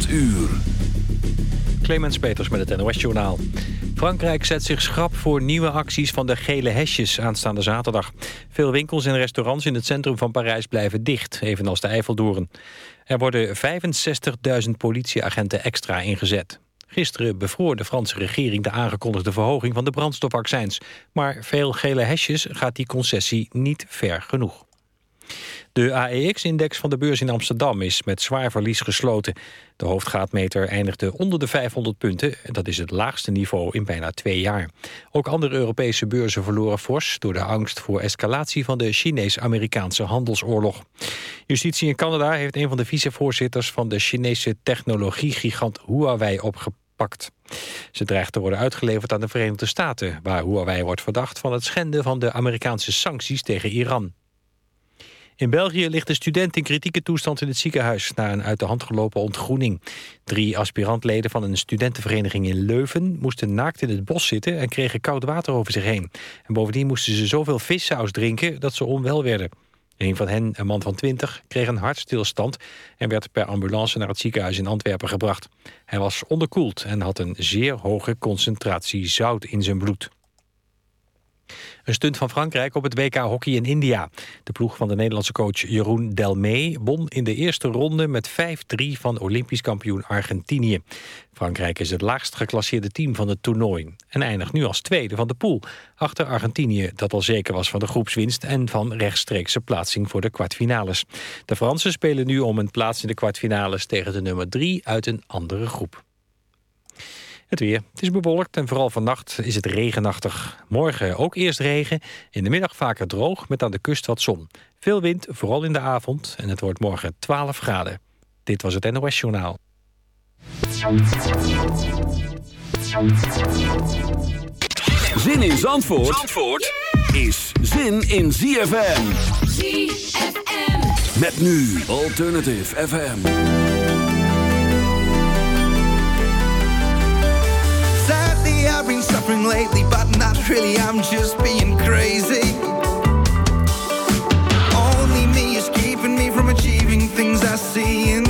8 uur. Clemens Peters met het NOS-journaal. Frankrijk zet zich schrap voor nieuwe acties van de gele hesjes aanstaande zaterdag. Veel winkels en restaurants in het centrum van Parijs blijven dicht, evenals de Eiffeldoren. Er worden 65.000 politieagenten extra ingezet. Gisteren bevroor de Franse regering de aangekondigde verhoging van de brandstofaccijns. Maar veel gele hesjes gaat die concessie niet ver genoeg. De AEX-index van de beurs in Amsterdam is met zwaar verlies gesloten. De hoofdgraadmeter eindigde onder de 500 punten. Dat is het laagste niveau in bijna twee jaar. Ook andere Europese beurzen verloren fors... door de angst voor escalatie van de Chinees-Amerikaanse handelsoorlog. Justitie in Canada heeft een van de vicevoorzitters... van de Chinese technologiegigant Huawei opgepakt. Ze dreigt te worden uitgeleverd aan de Verenigde Staten... waar Huawei wordt verdacht van het schenden van de Amerikaanse sancties tegen Iran. In België ligt een student in kritieke toestand in het ziekenhuis... na een uit de hand gelopen ontgroening. Drie aspirantleden van een studentenvereniging in Leuven... moesten naakt in het bos zitten en kregen koud water over zich heen. En bovendien moesten ze zoveel vissaus drinken dat ze onwel werden. Een van hen, een man van 20, kreeg een hartstilstand... en werd per ambulance naar het ziekenhuis in Antwerpen gebracht. Hij was onderkoeld en had een zeer hoge concentratie zout in zijn bloed. Een stunt van Frankrijk op het WK hockey in India. De ploeg van de Nederlandse coach Jeroen Delmee won in de eerste ronde met 5-3 van Olympisch kampioen Argentinië. Frankrijk is het laagst geclasseerde team van het toernooi en eindigt nu als tweede van de pool. Achter Argentinië, dat al zeker was van de groepswinst en van rechtstreekse plaatsing voor de kwartfinales. De Fransen spelen nu om een plaats in de kwartfinales tegen de nummer 3 uit een andere groep. Het weer. Het is bewolkt en vooral vannacht is het regenachtig. Morgen ook eerst regen. In de middag vaker droog met aan de kust wat zon. Veel wind, vooral in de avond. En het wordt morgen 12 graden. Dit was het NOS Journaal. Zin in Zandvoort, Zandvoort is zin in ZFM. ZFM. Met nu Alternative FM. I've been suffering lately, but not really, I'm just being crazy. Only me is keeping me from achieving things I see in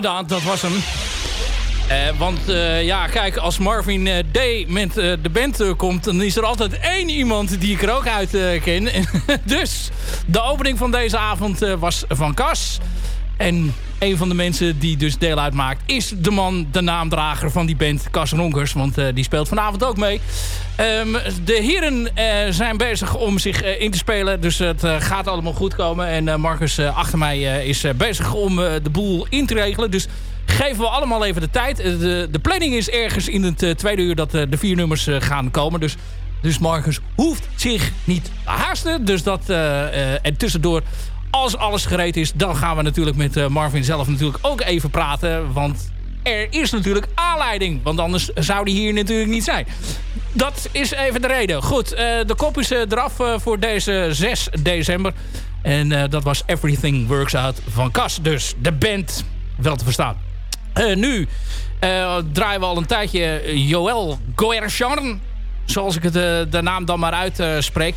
inderdaad, dat was hem. Uh, want uh, ja, kijk, als Marvin uh, Day met de band komt... dan is er altijd één iemand die ik er ook uit ken. dus de opening van deze avond was van Cas. En een van de mensen die dus deel uitmaakt... is de man, de naamdrager van die band, Cas Ronkers. Want die speelt vanavond ook mee. Um, de heren zijn bezig om zich in te spelen. Dus het gaat allemaal goed komen. En Marcus achter mij is bezig om de boel in te regelen. Dus geven we allemaal even de tijd. Eh, de, de planning is ergens in het tweede uur dat de vier nummers gaan komen. Dus, dus Marcus hoeft zich niet te haasten. Dus dat, en tussendoor, als alles gereed is... dan gaan we natuurlijk met Marvin zelf natuurlijk ook even praten. Want er is natuurlijk aanleiding. Want anders zou die hier natuurlijk niet zijn. Dat is even de reden. Goed, de kop is eraf voor deze 6 december. En dat was Everything Works Out van Cas. Dus de band wel te verstaan. Nu draaien we al een tijdje Joël Goercharn. Zoals ik het, de naam dan maar uitspreek.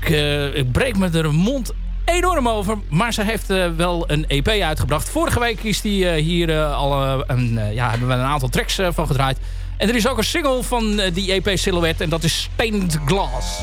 ik, ik breek me er mond enorm over. Maar ze heeft wel een EP uitgebracht. Vorige week is die hier al een, ja, hebben we een aantal tracks van gedraaid. En er is ook een single van die EP Silhouette. En dat is Painted Glass.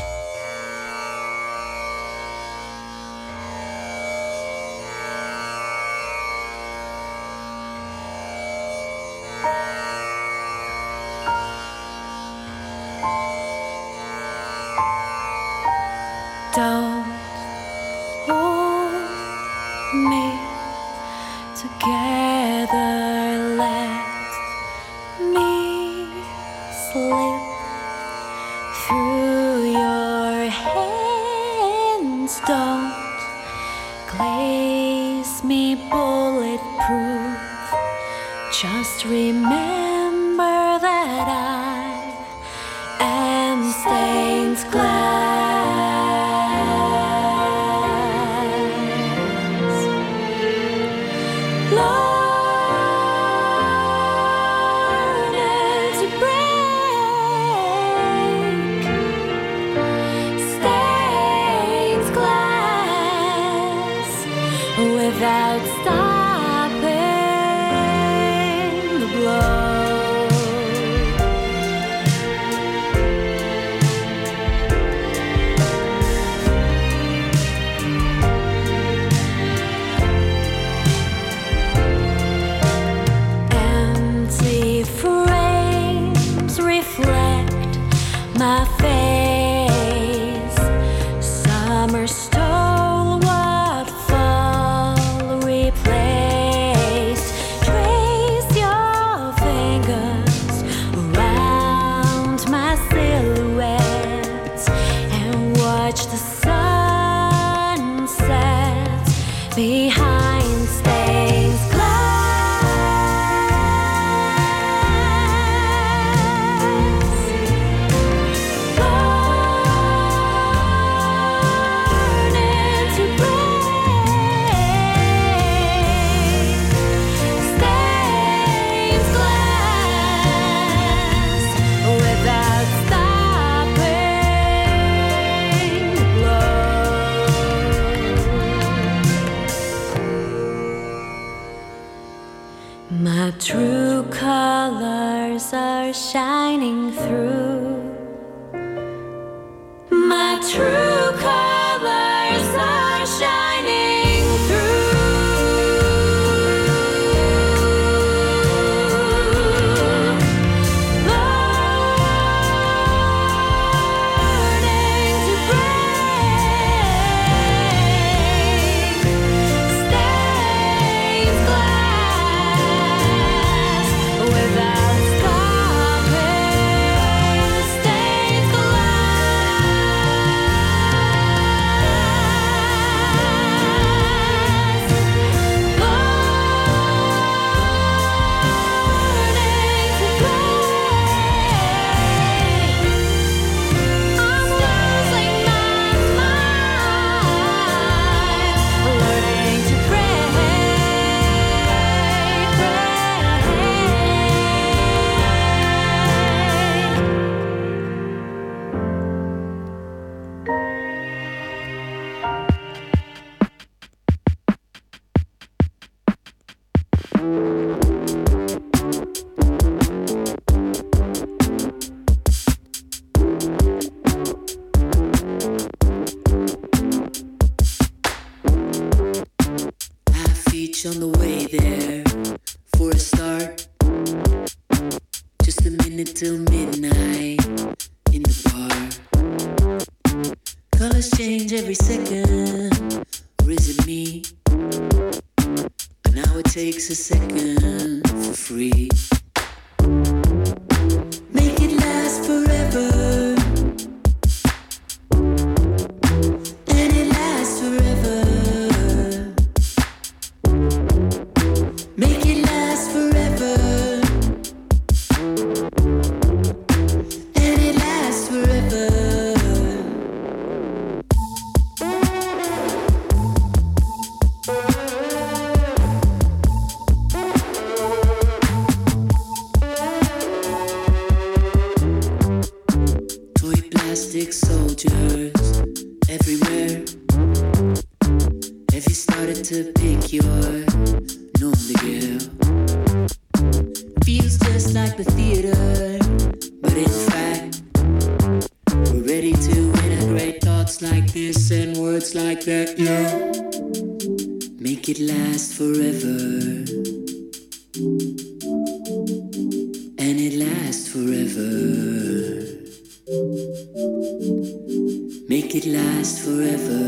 forever.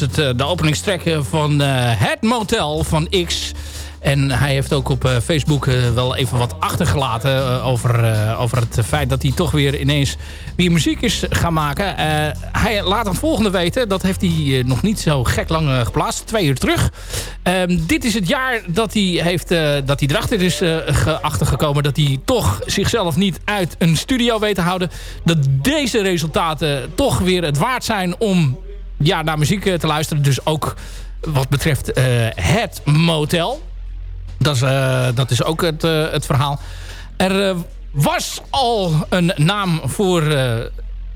Was het, eh, de openingstrek van uh, Het Motel van X. En hij heeft ook op uh, Facebook wel even wat achtergelaten over, over het feit dat hij toch weer ineens weer muziek is gaan maken. hij laat het volgende weten. Dat heeft hij nog niet zo gek lang geplaatst. Twee uur terug. Ehm, dit is het jaar dat hij, heeft, dat hij erachter is achtergekomen. Dat hij toch zichzelf niet uit een studio weet te houden. Dat deze resultaten toch weer het waard zijn om ja, naar muziek eh, te luisteren. Dus ook wat betreft eh, het motel. Dat is, eh, dat is ook het, het verhaal. Er was al een naam voor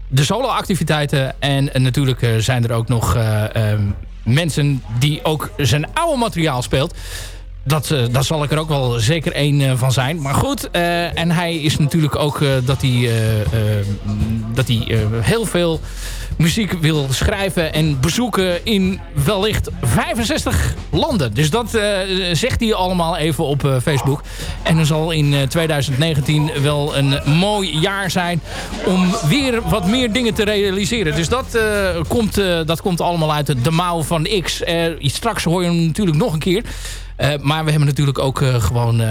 de solo-activiteiten. En natuurlijk zijn er ook nog mensen die ook zijn oude materiaal speelt. Dat, uh, zal ik er ook wel zeker één van zijn. Maar goed, en hij is natuurlijk ook dat hij, dat hij heel veel muziek wil schrijven en bezoeken in wellicht 65 landen. Dus dat uh, zegt hij allemaal even op uh, Facebook. En er zal in 2019 uh, wel een mooi jaar zijn om weer wat meer dingen te realiseren. Dus dat, komt, dat komt allemaal uit de mouw van X. straks hoor je hem natuurlijk nog een keer. Uh, maar we hebben natuurlijk ook uh, gewoon uh,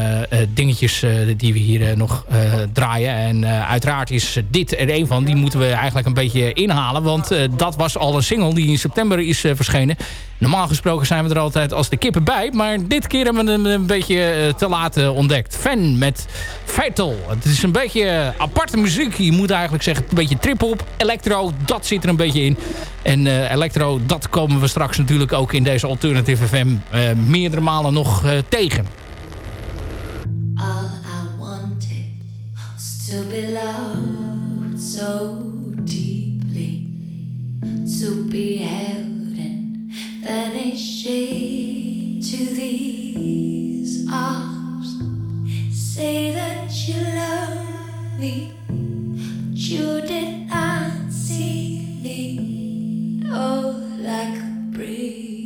dingetjes die we hier nog draaien. En uiteraard is dit er een van. Die moeten we eigenlijk een beetje inhalen. Want dat was al een single die in september is verschenen. Normaal gesproken zijn we er altijd als de kippen bij. Maar dit keer hebben we hem een beetje te laat ontdekt. Fan met Fatal. Het is een beetje aparte muziek. Je moet eigenlijk zeggen een beetje trip-hop. Electro, dat zit er een beetje in. En uh, electro, dat komen we straks natuurlijk ook in deze Alternative FM meerdere malen nog uh, tegen. All I wanted was to be loved so deeply To be held and vanish to these arms. Say that you love me But you did not see me. Oh, like a this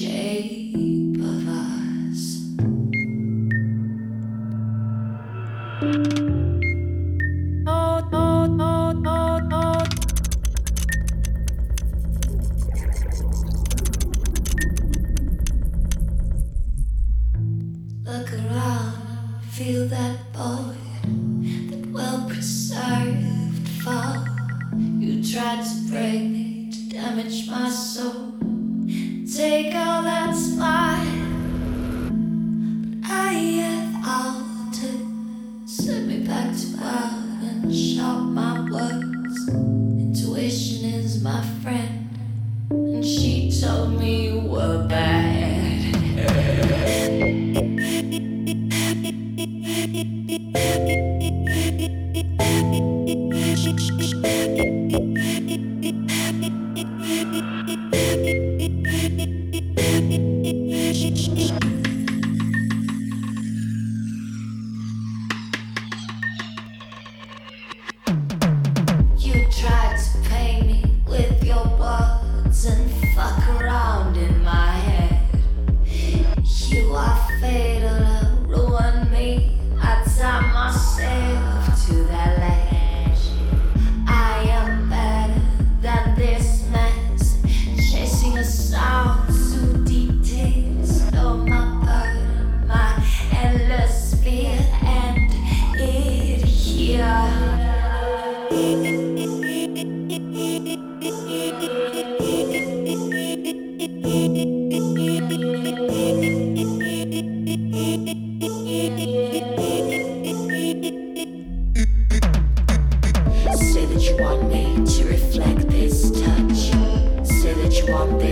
shape of us.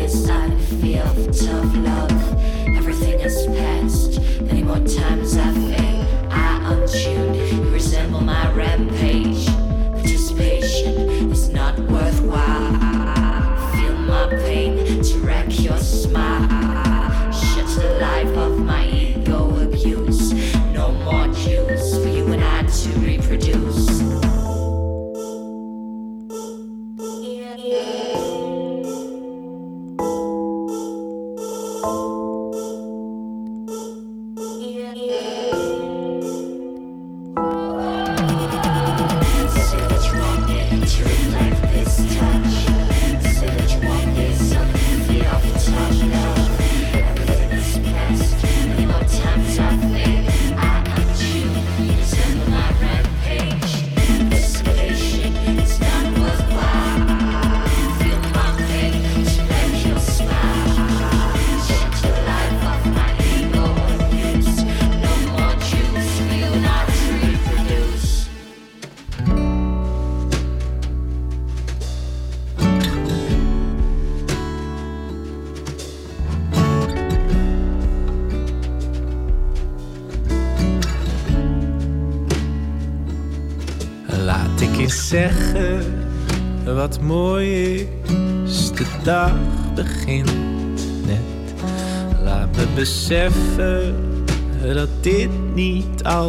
Tough love, Everything is past. Many more times I've failed.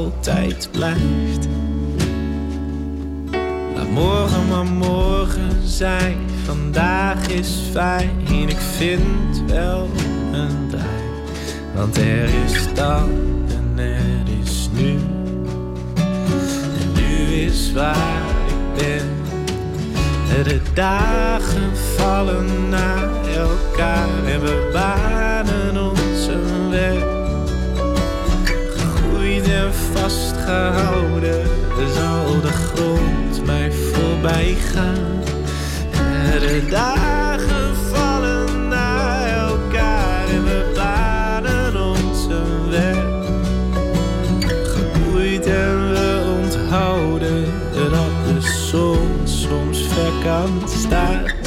Altijd blijft. Laat morgen maar morgen zijn, vandaag is fijn. Ik vind wel een draai, want er is dan en er is nu. En nu is waar ik ben. De dagen vallen naar elkaar en we banen zal de grond mij voorbij gaan. De dagen vallen naar elkaar en we banen onze weg. Gegroeid en we onthouden dat de zon soms ver kan staan.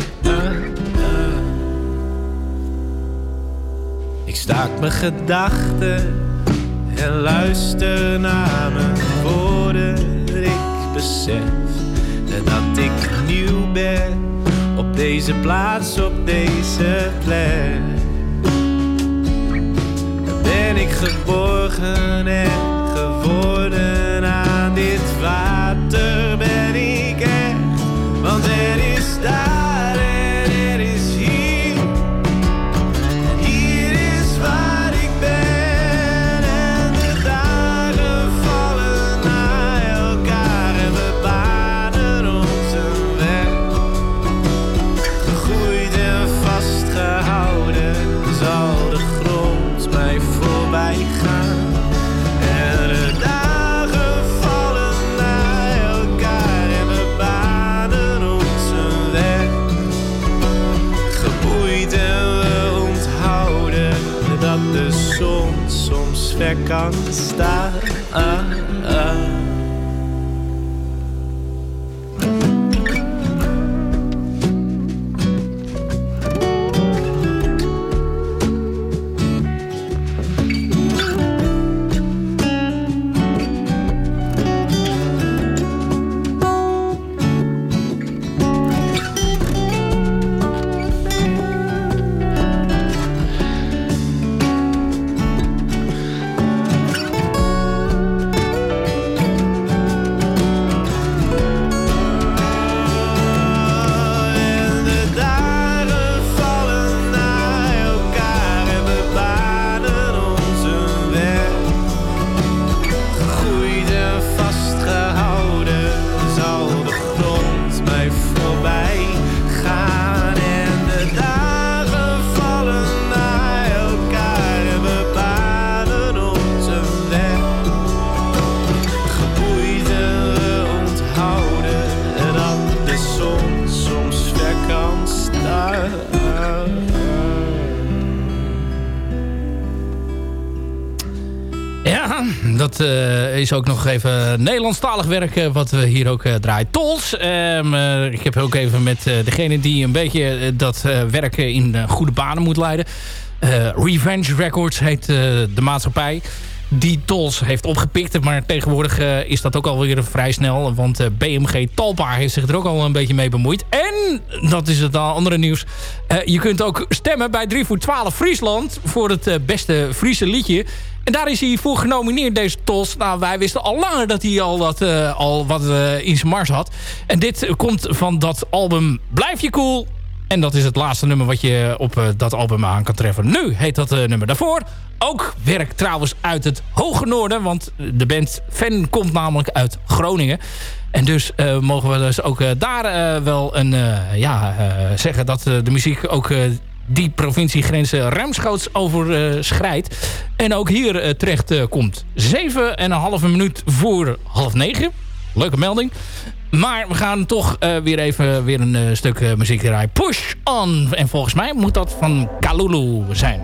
staak mijn gedachten en luister naar mijn woorden. Ik besef dat ik nieuw ben op deze plaats, op deze plek. Ben ik geborgen en geworden aan dit water ben ik echt, want er is daar. Kan staan. Ook nog even Nederlandstalig werk wat we hier ook draaien. Tols. Ehm, ik heb ook even met degene die een beetje dat werk in goede banen moet leiden. Revenge Records heet de maatschappij die Tols heeft opgepikt. Maar tegenwoordig uh, is dat ook alweer vrij snel. Want uh, BMG Talpa heeft zich er ook al een beetje mee bemoeid. En, dat is het andere nieuws. Uh, je kunt ook stemmen bij 3 voor 12 Friesland. Voor het beste Friese liedje. En daar is hij voor genomineerd, deze Tols. Nou, wij wisten al langer dat hij al, dat, al wat in zijn mars had. En dit komt van dat album Blijf je cool. En dat is het laatste nummer wat je op dat album aan kan treffen. Nu heet dat nummer daarvoor ook werk trouwens uit het hoge noorden. Want de band Fan komt namelijk uit Groningen. En dus uh, mogen we dus ook daar wel een, ja, zeggen dat de muziek ook die provinciegrenzen ruimschoots overschrijdt. en ook hier terecht komt. Zeven en een halve minuut voor half negen. Leuke melding. Maar we gaan toch weer even weer een stuk muziek draaien. Push on. En volgens mij moet dat van Kalulu zijn.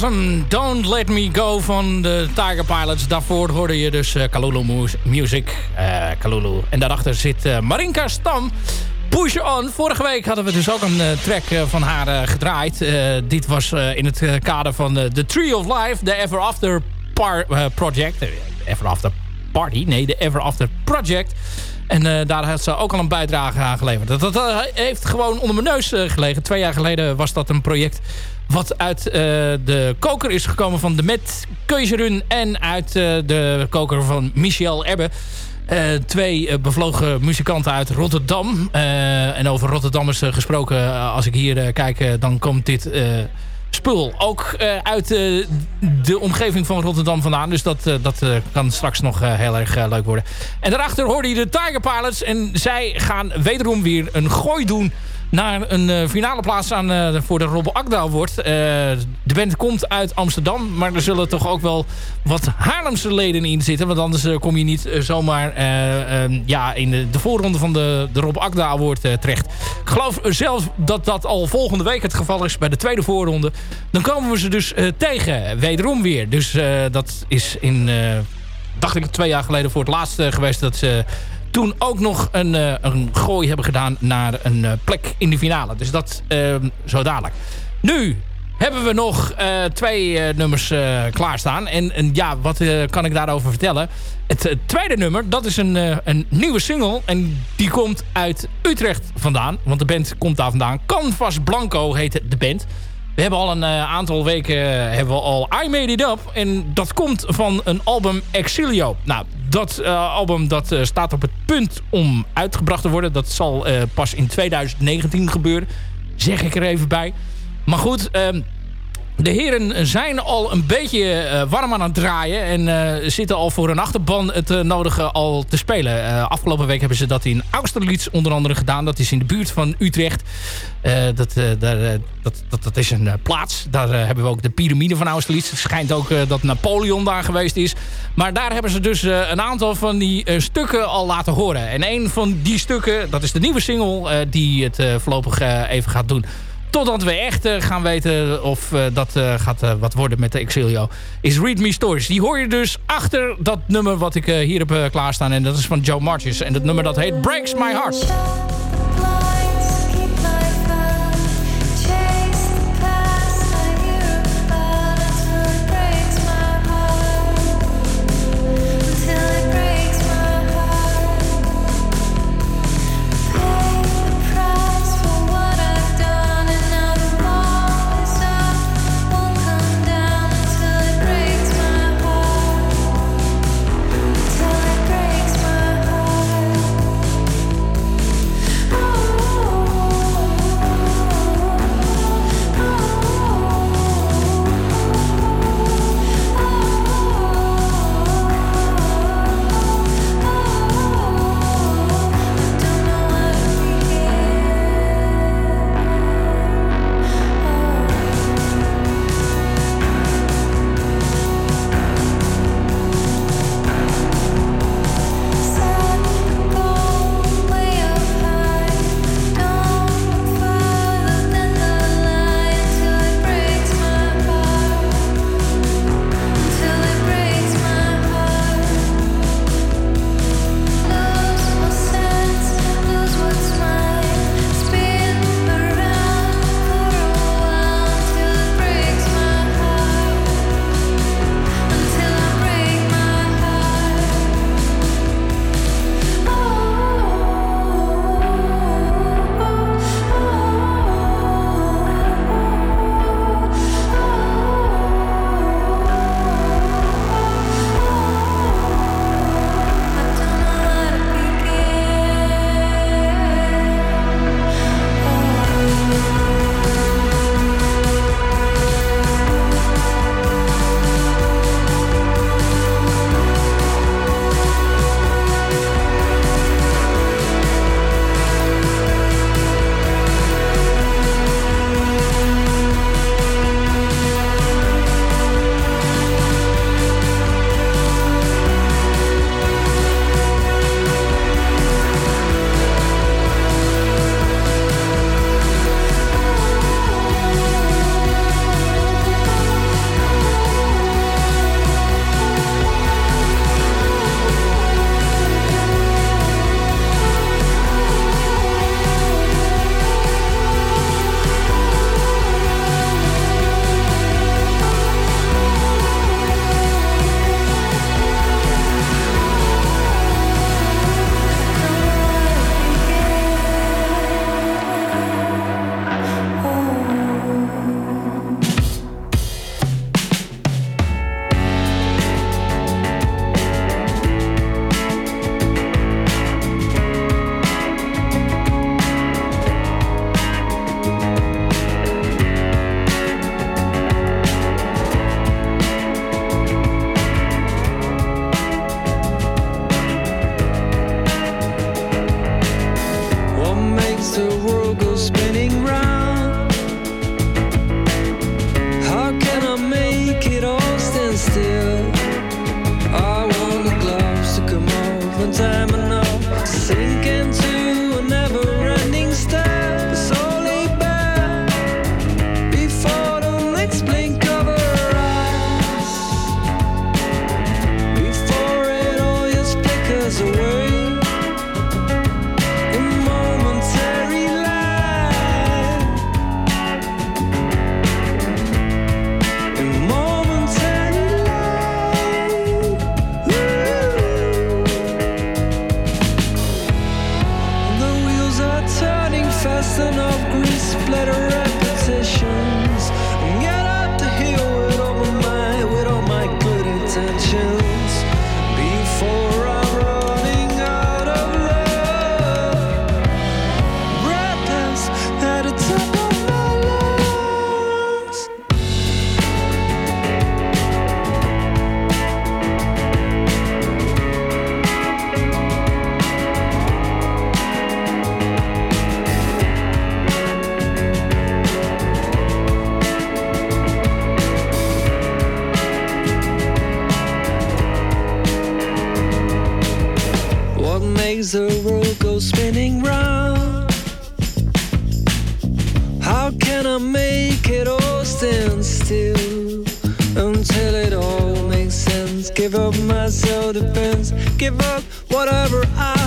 Was. Don't Let Me Go van de Tiger Pilots. Daarvoor hoorde je dus uh, Kalulu Music. Uh, Kalulu. En daarachter zit uh, Marinka Stam. Push On. Vorige week hadden we dus ook een track van haar gedraaid. dit was in het kader van The Tree of Life. De Ever After Project. Ever After Party. Nee, de Ever After Project. En daar had ze ook al een bijdrage aan geleverd. Dat, dat heeft gewoon onder mijn neus gelegen. Twee jaar geleden was dat een project wat uit uh, de koker is gekomen van de Met Keuzerin en uit uh, de koker van Michel Ebbe. Uh, twee bevlogen muzikanten uit Rotterdam. en over Rotterdammers gesproken, als ik hier kijk, dan komt dit spul ook uit de omgeving van Rotterdam vandaan. Dus dat, dat kan straks nog heel erg leuk worden. En daarachter hoorde je de Tiger Pilots. En zij gaan wederom weer een gooi doen naar een uh, finale plaats aan uh, voor de Robbe Akdaal wordt. Uh, de band komt uit Amsterdam, maar er zullen toch ook wel wat Haarlemse leden in zitten. Want anders kom je niet zomaar ehm, ja, in de, de, voorronde van de, de Rob Akda wordt terecht. Ik geloof zelfs dat dat al volgende week het geval is bij de tweede voorronde. Dan komen we ze dus tegen, wederom weer. Dus dat is in, dacht ik twee jaar geleden voor het laatst geweest dat ze toen ook nog een, uh, een gooi hebben gedaan naar een uh, plek in de finale. Dus dat uh, zo dadelijk. Nu hebben we nog uh, twee nummers klaarstaan. En, en ja, wat kan ik daarover vertellen? Het tweede nummer, dat is een, een nieuwe single. En die komt uit Utrecht vandaan. Want de band komt daar vandaan. Canvas Blanco heet de band. We hebben al een aantal weken hebben we al I Made It Up. En dat komt van een album Exilio. Nou, dat uh, album dat, staat op het punt om uitgebracht te worden. Dat zal pas in 2019 gebeuren. Zeg ik er even bij. Maar goed, ehm, de heren zijn al een beetje uh, warm aan het draaien. En uh, zitten al voor een achterban het uh, nodige al te spelen. afgelopen week hebben ze dat in Austerlitz onder andere gedaan. Dat is in de buurt van Utrecht. dat, daar, dat, dat, dat is een plaats. Daar hebben we ook de piramide van Austerlitz. Het schijnt ook dat Napoleon daar geweest is. Maar daar hebben ze dus een aantal van die stukken al laten horen. En een van die stukken, dat is de nieuwe single... die het voorlopig even gaat doen... Totdat we echt uh, gaan weten of uh, dat uh, gaat wat worden met de Exilio. Is Read Me Stories. Die hoor je dus achter dat nummer wat ik hier heb klaarstaan. En dat is van Joe Marches. En dat nummer dat heet Breaks My Heart. Give up my self defense, give up whatever I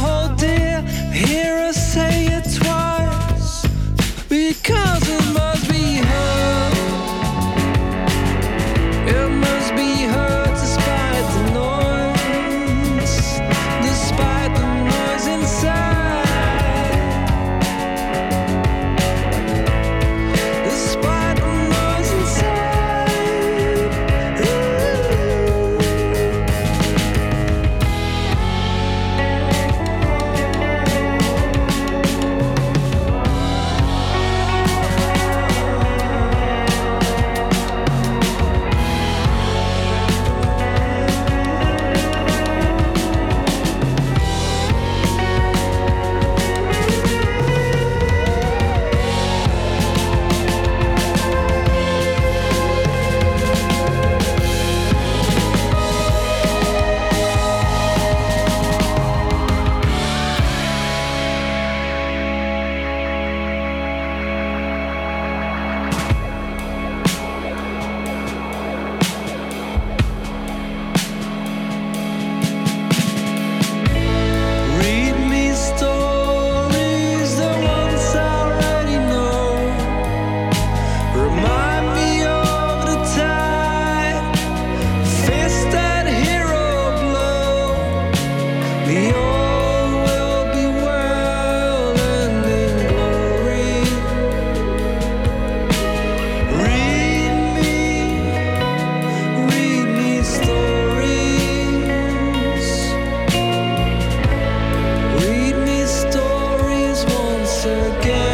again,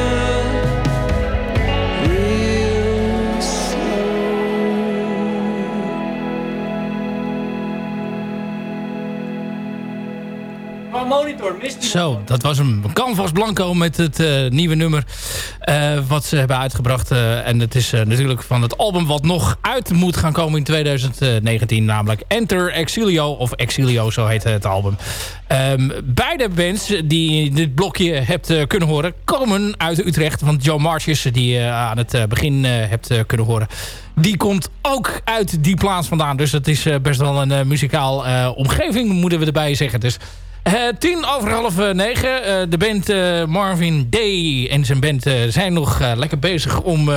Zo, dat was hem. Canvas Blanco met het eh, nieuwe nummer eh, wat ze hebben uitgebracht. eh, en het is natuurlijk van het album wat nog uit moet gaan komen in 2019. Namelijk Enter Exilio, of Exilio, zo heet het album. Ehm, beide bands die dit blokje hebt kunnen horen... komen uit Utrecht. Want Joe Marches, die je aan het begin hebt kunnen horen... die komt ook uit die plaats vandaan. Dus het is best wel een muzikaal omgeving, moeten we erbij zeggen. Dus eh, tien over half eh, negen. Eh, de band Marvin Day en zijn band zijn nog lekker bezig om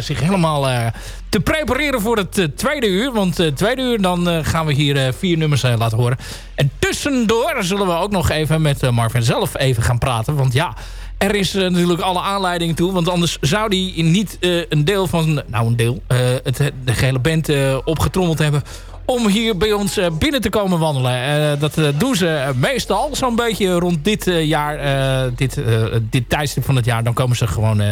zich helemaal te prepareren voor het tweede uur. Want het tweede uur dan gaan we hier vier nummers laten horen. En tussendoor zullen we ook nog even met Marvin zelf even gaan praten. Want ja, er is natuurlijk alle aanleiding toe. Want anders zou hij niet een deel van... Nou, een deel. het, de gehele band opgetrommeld hebben om hier bij ons eh, binnen te komen wandelen. Eh, dat eh, doen ze meestal zo'n beetje rond dit jaar, dit, dit tijdstip van het jaar. Dan komen ze gewoon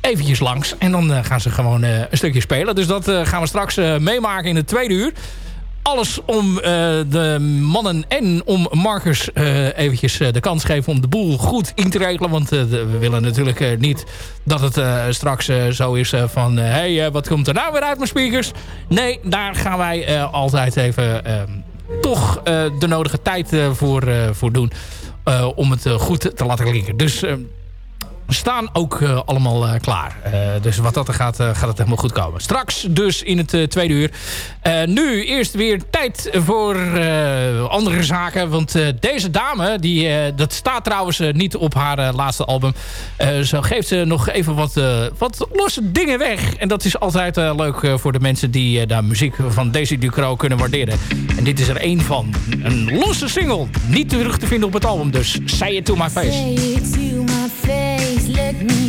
eventjes langs en dan gaan ze gewoon een stukje spelen. Dus dat gaan we straks meemaken in het tweede uur. Alles om eh, de mannen en om Marcus eh, eventjes eh, de kans geven om de boel goed in te regelen. Want we willen natuurlijk niet dat het straks zo is van... hé, hey, wat komt er nou weer uit mijn speakers? Nee, daar gaan wij altijd even eh, toch de nodige tijd voor, voor doen. om het goed te laten klinken. Dus eh, we staan ook eh, allemaal eh, klaar. Eh, dus wat dat er gaat, gaat het helemaal goed komen. Straks dus in het tweede uur. Nu eerst weer tijd voor andere zaken. Want deze dame, die, dat staat trouwens niet op haar laatste album. Zo geeft ze nog even wat, wat losse dingen weg. En dat is altijd leuk voor de mensen die de muziek van Daisy Ducro kunnen waarderen. En dit is er één van. Een losse single. Niet terug te vinden op het album. Dus Say It To My Face. Say it to my face, look me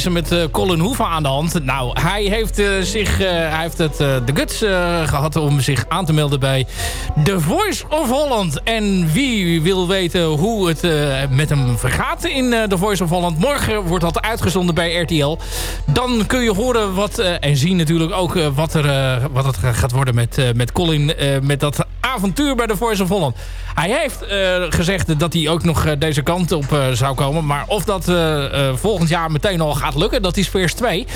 is er met eh, Colin Hoeven aan de hand? Nou, hij heeft, eh, zich, eh, hij heeft het, de guts eh, gehad om zich aan te melden bij The Voice of Holland. En wie wil weten hoe het met hem vergaat in The Voice of Holland... morgen wordt dat uitgezonden bij RTL. Dan kun je horen wat, en zien natuurlijk ook wat, er, wat het gaat worden met, met Colin... met dat avontuur bij The Voice of Holland. Hij heeft eh, gezegd dat hij ook nog eh, deze kant op eh, zou komen. Maar of dat volgend jaar meteen al gaat lukken, dat is vers 2.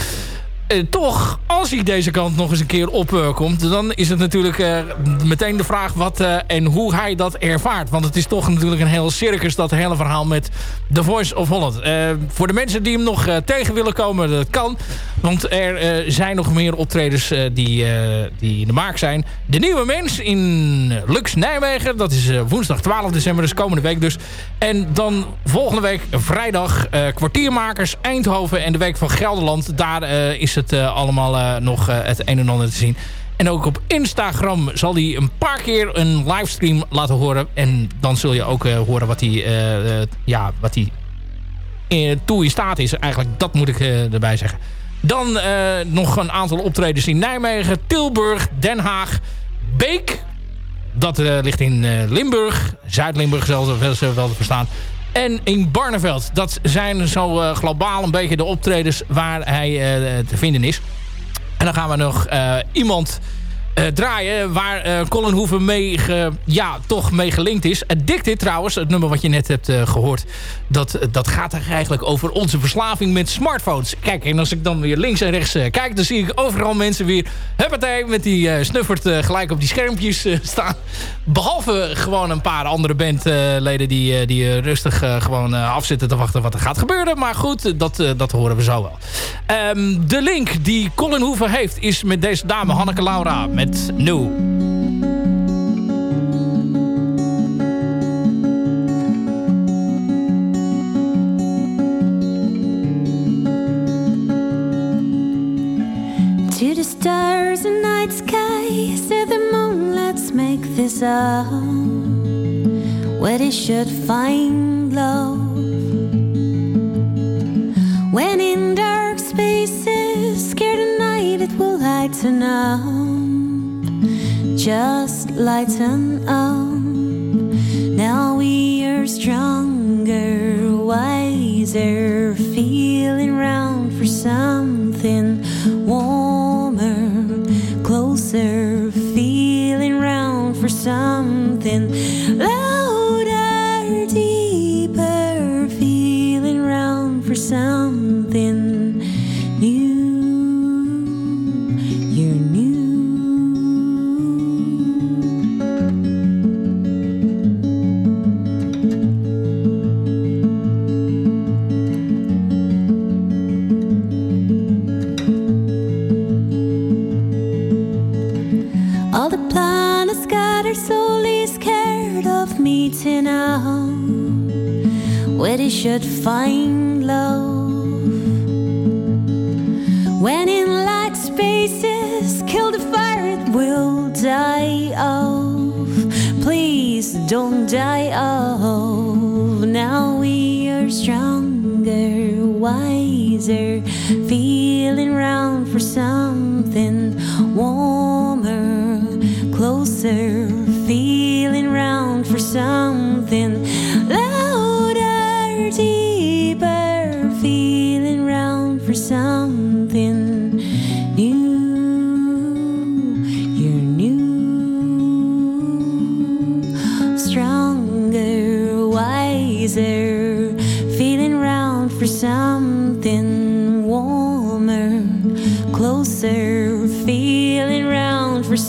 Eh, toch, als hij deze kant nog eens een keer opkomt... dan is het natuurlijk meteen de vraag wat en hoe hij dat ervaart. Want het is toch natuurlijk een heel circus... dat hele verhaal met The Voice of Holland. Voor de mensen die hem nog tegen willen komen, dat kan. Want er eh, zijn nog meer optredens eh, die, eh, die in de maak zijn. De Nieuwe Mens in Lux Nijmegen. Dat is woensdag 12 december, dus komende week dus. En dan volgende week vrijdag kwartiermakers Eindhoven en de Week van Gelderland. Daar is het allemaal nog het een en ander te zien. En ook op Instagram zal hij een paar keer een livestream laten horen. En dan zul je ook horen wat hij, ja, wat hij toe in staat is. Eigenlijk, dat moet ik erbij zeggen. Dan eh, nog een aantal optredens in Nijmegen, Tilburg, Den Haag, Beek. Dat eh, ligt in eh, Limburg. Zuid-Limburg zelfs wel, te verstaan. En in Barneveld. Dat zijn zo globaal een beetje de optredens waar hij te vinden is. En dan gaan we nog iemand draaien waar eh, Colin Hoeven mee, ja, toch mee gelinkt is. Addicted trouwens, het nummer wat je net hebt eh, gehoord. Dat, dat gaat eigenlijk over onze verslaving met smartphones. Kijk, en als ik dan weer links en rechts eh, kijk... dan zie ik overal mensen weer... huppatee, met die eh, snuffert eh, gelijk op die schermpjes eh, staan. Behalve gewoon een paar andere bandleden... die, eh, die eh, rustig eh, gewoon eh, afzitten te wachten wat er gaat gebeuren. Maar goed, eh, dat, eh, dat horen we zo wel. Ehm, de link die Colin Hoeven heeft... is met deze dame Hanneke Laura met New. To the stars and night sky, said the moon, let's make this up. Where they should find love. When in dark spaces, scared at night, it will lighten up. Just lighten up. Now we are stronger, wiser, feeling round for something warmer, closer, feeling round for something should find love.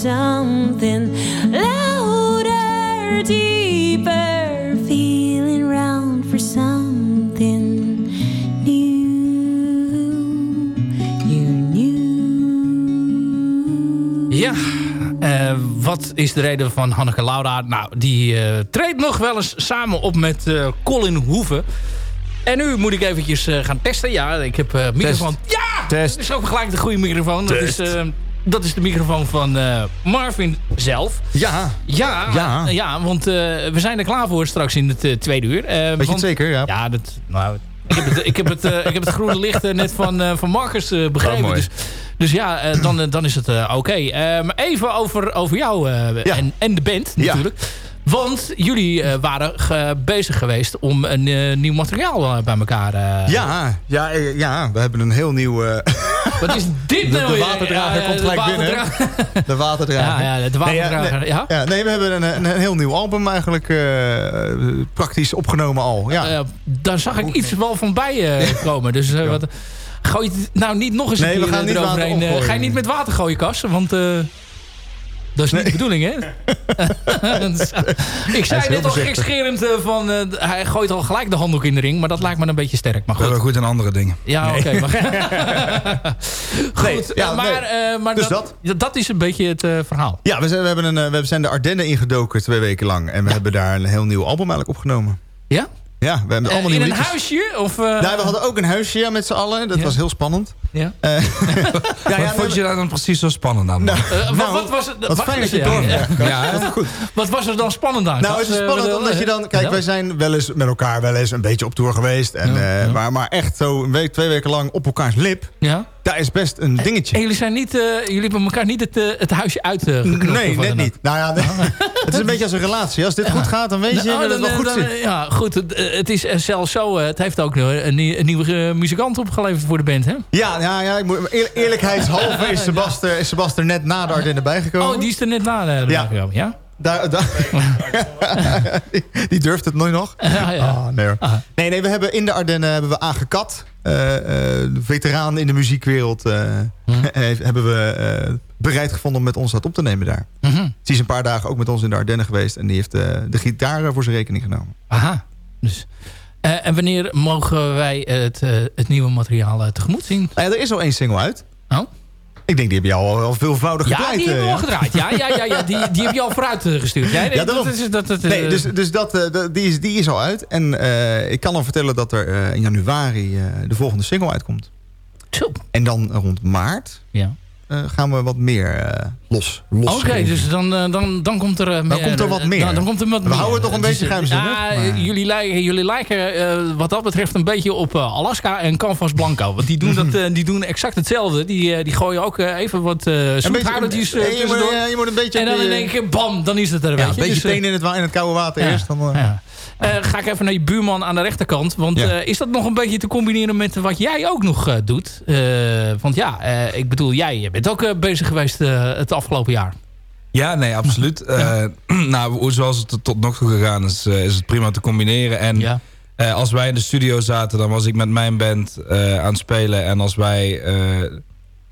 Something louder, deeper, feeling round for something new. You're new. Ja, eh, wat is de reden van Hanneke Laura? Nou, die eh, treedt nog wel eens samen op met eh, Colin Hoeven. En nu moet ik eventjes eh, gaan testen. Ja, ik heb eh microfoon. Ja! Test. Dat is ook gelijk de goede microfoon. Dat is, eh, dat is de microfoon van eh, Marvin zelf. Ja, Ja, Ja. ja. want eh, we zijn er klaar voor straks in het eh, tweede uur. Eh, weet je want- het zeker? Ja. Ja, dat, nou, ik, heb het, ik, heb het, eh, ik heb het groene licht eh, net van, eh, van Marcus eh, begrepen. Oh, dus, dus ja, eh, dan, eh, dan is het eh, oké. Eh, maar even over, over jou eh, Ja. en, en de band Ja. natuurlijk. Want jullie eh, waren ge- bezig geweest om een eh, nieuw materiaal eh, bij elkaar... eh, Ja, ja, eh, ja, we hebben een heel nieuw... Wat is dit nou de waterdrager komt gelijk binnen. de waterdrager. Ja, ja, de waterdrager. Nee, ja, ja, nee, we hebben een, een, heel nieuw album eigenlijk eh, praktisch opgenomen al. Ja. Eh, daar zag ik iets wel van bij eh, komen. Dus wat, gooi het nou niet nog eens Nee, een we keer gaan niet eroverheen. ga je niet met water gooien, Kas? Want dat is niet de bedoeling, hè? Ik zei net al gekscherend eh, van... eh, hij gooit al gelijk de handdoek in de ring. Maar dat lijkt me een beetje sterk. Maar We hebben goed. goed aan andere dingen. Ja, oké. maar goed, Nee, ja, eh, maar, eh, maar Dus dat, dat is een beetje het verhaal. Ja, we zijn, we, hebben een, we zijn de Ardennen ingedoken twee weken lang. En we hebben daar een heel nieuw album eigenlijk opgenomen. Ja? Ja, we hebben Eh, allemaal in nieuwe een huisje? Of, eh, Nou, we hadden ook een huisje ja, met z'n allen. Dat Ja. was heel spannend. ja? Eh, ja, Wat ja, vond je daar dan precies zo spannend aan? Nou, wat, nou, wat was het? wat fijn dat je ja. ja, goed. Was er dan spannend aan? Nou, het is? Eh, spannend omdat je dan... Kijk, Ja? wij zijn wel eens met elkaar wel eens een beetje op tour geweest. En, Ja, eh, ja. Maar, maar echt zo een week, twee weken lang op elkaars lip. Ja? Dat is best een dingetje. En jullie, zijn niet, eh, jullie hebben elkaar niet het, eh, het huisje uitgeknopt? Nee, net niet. Nou ja, nee. het is een beetje als een relatie. Als dit goed gaat, dan weet je Nou, dat het wel goed zit. Ja, goed. Het, eh, is eh, zelfs zo. eh, het heeft ook een, een, nie- een nieuwe eh, muzikant opgeleverd voor de band, hè? Ja, ja, ja ik moet, eer- eerlijkheidshalve is Sebas, is Sebas er net na de Ardennen bijgekomen. Oh, die is er net na. eh, Ja. gekomen, ja? Daar, daar, die, die durft het nooit nog. Ja, ja. Ah, nee. Ah. nee, nee, we hebben in de Ardennen hebben we aangekat. Eh eh, veteraan in de muziekwereld eh, heeft- hebben we bereid gevonden om met ons dat op te nemen daar. Mhm. Die is een paar dagen ook met ons in de Ardennen geweest. En die heeft de gitaar voor zijn rekening genomen. Aha. Dus, en wanneer mogen wij het, het nieuwe materiaal tegemoet zien? Er is al één single uit. Oh? Ik denk, die heb je al, al veelvoudig Ja, gedraaid. die we eh, al gedraaid. Ja, ja, ja, ja. Die, die heb je al vooruit eh, gestuurd. Ja, nee, Ja, dat is, dat, dat, eh, Nee, dus, dus dat, eh, die, is, die is al uit. En eh, ik kan al vertellen dat er eh, in januari eh, de volgende single uitkomt. Zo. En dan rond maart Ja. Eh, gaan we wat meer eh, los. los Oké, dus dan, eh, dan, dan komt er meer. komt er wat meer. Dan, dan komt er wat We meer. houden het toch een Dus, beetje eh, geheimzinnig, Ja, maar- jullie, lijken, jullie lijken wat dat betreft een beetje op Alaska en Canvas Blanco. Want die doen, dat, die doen exact hetzelfde. Die, die gooien ook even wat Een zoethoudertjes beetje, eh, je, moet, tussendoor. ja, je moet een beetje... En dan in één keer, bam, dan is het er. ja, weet een je. beetje Dus, in het, in het koude water ja. eerst. Dan, ja. Eh, ga ik even naar je buurman aan de rechterkant. Want Ja. eh, is dat nog een beetje te combineren met wat jij ook nog eh, doet? Want ja, ik bedoel, jij bent ook bezig geweest het afgelopen jaar. Ja, nee, absoluut. Nou, zoals het tot nog toe gegaan is, is het prima te combineren. En Ja. als wij in de studio zaten, dan was ik met mijn band aan het spelen. En als wij,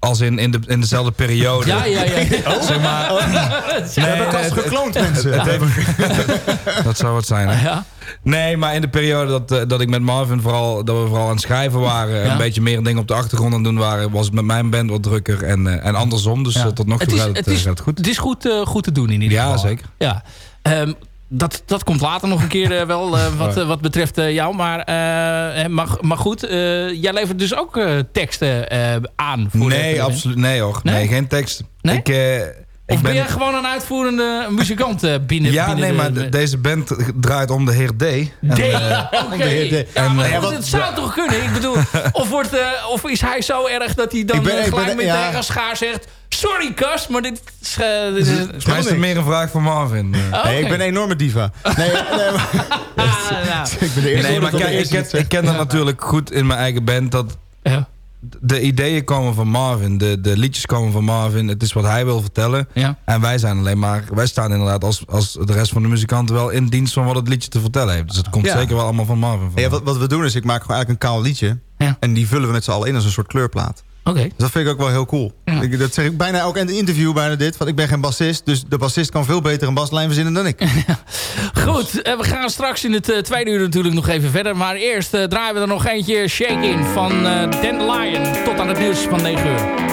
als in, in, de, in dezelfde periode... Ja, ja, ja. Zeg maar, We hebben nee, het- gekloond, mensen. het dat zou het zijn, hè? ja. Nee, maar in de periode dat, eh, dat ik met Marvin vooral, dat we vooral aan het schrijven waren, Ja. een beetje meer dingen op de achtergrond aan het doen waren, was het met mijn band wat drukker en, eh, en andersom. Dus Ja. eh, tot nog toe Het is, gaat het, het, is, gaat goed. het is goed, goed te doen in ieder Ja, geval. zeker. Ja. Ehm, dat, dat komt later nog een keer eh, wel, eh, wat, wat betreft eh, jou. Maar, maar, maar goed, jij levert dus ook teksten aan. Voor Nee, absoluut. Nee hoor. Nee? Nee, geen tekst. Nee? Ik, Of ik ben jij gewoon een uitvoerende muzikant binnen Ja, binnen nee, de- maar de- de- deze band draait om de heer D. En, D. Oké. de heer D. Ja, maar En, het zou toch kunnen? Ik bedoel, of, wordt, of is hij zo erg dat hij dan ben- gelijk ben- met ja. Schaar zegt... Sorry, Kas, maar dit is... dit is- volgens mij is het meer een vraag voor Marvin. eh. Oh, Nee, ik ben een enorme diva. Nee, nee, maar, Ah, nou. ik ben de eerste Nee, maar dat kijk, ik, ken, ik dat natuurlijk goed in mijn eigen band. Dat Ja. de ideeën komen van Marvin. De, de liedjes komen van Marvin. Het is wat hij wil vertellen. Ja. En wij zijn alleen maar... Wij staan inderdaad als, als de rest van de muzikanten wel in dienst van wat het liedje te vertellen heeft. Dus het komt Ja. zeker wel allemaal van Marvin. Ja, wat, wat we doen is, ik maak gewoon eigenlijk een kaal liedje. Ja. En die vullen we met z'n allen in als een soort kleurplaat. Oké. Dus dat vind ik ook wel heel cool. Ja. Ik, dat zeg ik bijna ook in het interview bijna dit. Want ik ben geen bassist. Dus de bassist kan veel beter een baslijn verzinnen dan ik. Goed, eh, we gaan straks in het eh, tweede uur natuurlijk nog even verder. Maar eerst eh, draaien we er nog eentje Shake In van eh Dandelion. Tot aan het nieuws van 9 uur.